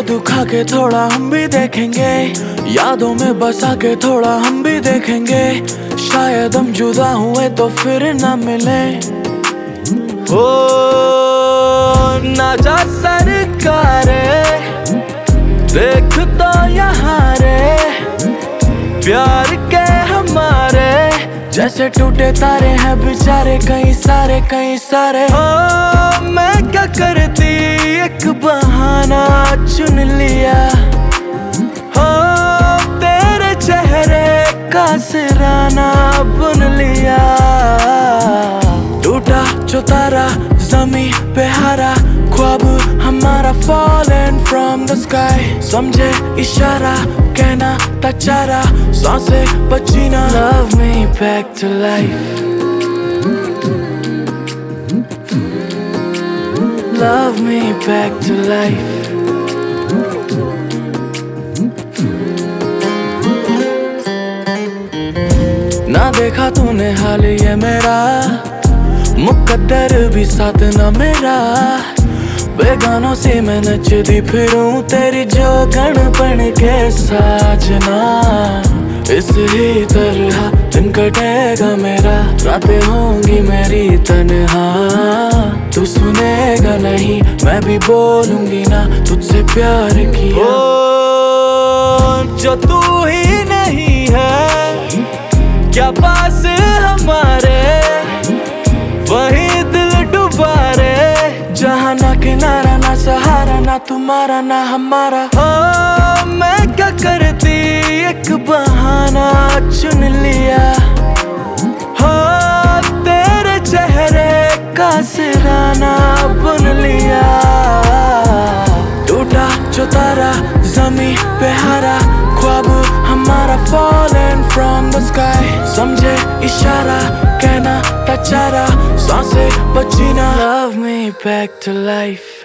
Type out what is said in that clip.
खा के थोड़ा हम भी देखेंगे। यादों में बसा के थोड़ा हम भी देखेंगे। शायद हम जुदा हुए तो फिर ना मिले। ओ ना जा सरकारे, देख तो यहाँ रे। प्यार के हमारे, जैसे टूटे तारे हैं बेचारे, कई सारे कई सारे। ओ, मैं क्या करती? सिराना बुन लिया टूटा जो तारा जमी पे हारा ख्वाब हमारा fallen from the sky समझे इशारा कहना था चारा साँसें बची ना love me back to life love me back to life ना देखा तूने हाल ये मेरा। मुकद्दर भी साथ ना मेरा। बेगानों से मैं नचती फिरूं, तेरी जो गण बन के साजना। इस ही तरह दिन कटेगा मेरा, रातें होंगी मेरी तन्हा। तू सुनेगा नहीं, मैं भी बोलूँगी ना, तुझसे प्यार किया। जो तू है क्या पास हमारे? वही दिल डुबा रे जहाँ ना किनारा, ना सहारा, ना तुम्हारा, ना हमारा। हो मैं क्या करती? एक बहाना चुन लिया। हो, तेरे चेहरे का सिराना बुन लिया। टूटा जो तारा जमी पे हारा। ख्वाब हमारा fallen from the sky back to life